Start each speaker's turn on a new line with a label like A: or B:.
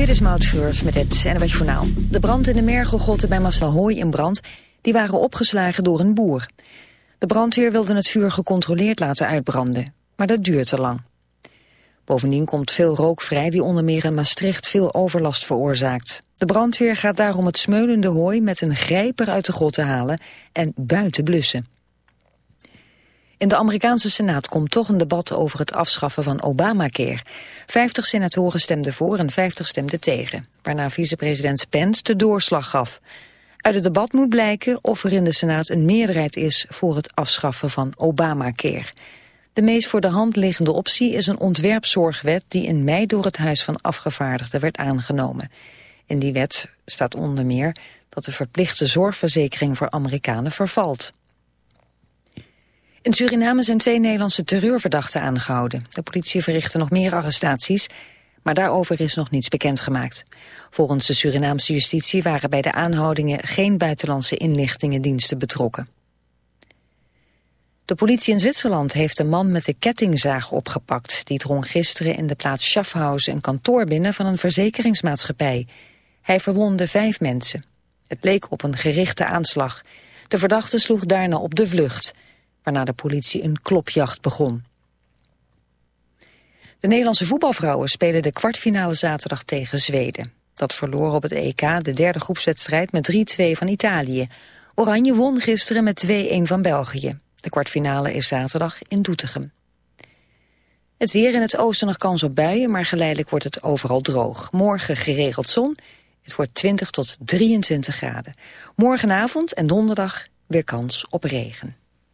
A: Dit is Maud met het NWS Journaal. De brand in de mergelgrotten bij Massahooi in brand... die waren opgeslagen door een boer. De brandweer wilde het vuur gecontroleerd laten uitbranden. Maar dat duurt te lang. Bovendien komt veel rook vrij die onder meer in Maastricht veel overlast veroorzaakt. De brandweer gaat daarom het smeulende hooi met een grijper uit de grotten halen en buiten blussen. In de Amerikaanse Senaat komt toch een debat over het afschaffen van Obamacare. 50 senatoren stemden voor en 50 stemden tegen, waarna vicepresident Pence de doorslag gaf. Uit het debat moet blijken of er in de Senaat een meerderheid is voor het afschaffen van Obamacare. De meest voor de hand liggende optie is een ontwerpzorgwet die in mei door het Huis van Afgevaardigden werd aangenomen. In die wet staat onder meer dat de verplichte zorgverzekering voor Amerikanen vervalt. In Suriname zijn twee Nederlandse terreurverdachten aangehouden. De politie verrichtte nog meer arrestaties, maar daarover is nog niets bekendgemaakt. Volgens de Surinaamse justitie waren bij de aanhoudingen geen buitenlandse inlichtingendiensten betrokken. De politie in Zwitserland heeft een man met de kettingzaag opgepakt. Die drong gisteren in de plaats Schaffhausen een kantoor binnen van een verzekeringsmaatschappij. Hij verwonde vijf mensen. Het leek op een gerichte aanslag. De verdachte sloeg daarna op de vlucht waarna de politie een klopjacht begon. De Nederlandse voetbalvrouwen spelen de kwartfinale zaterdag tegen Zweden. Dat verloor op het EK de derde groepswedstrijd met 3-2 van Italië. Oranje won gisteren met 2-1 van België. De kwartfinale is zaterdag in Doetinchem. Het weer in het oosten nog kans op buien, maar geleidelijk wordt het overal droog. Morgen geregeld zon, het wordt 20 tot 23 graden. Morgenavond en donderdag weer kans op regen.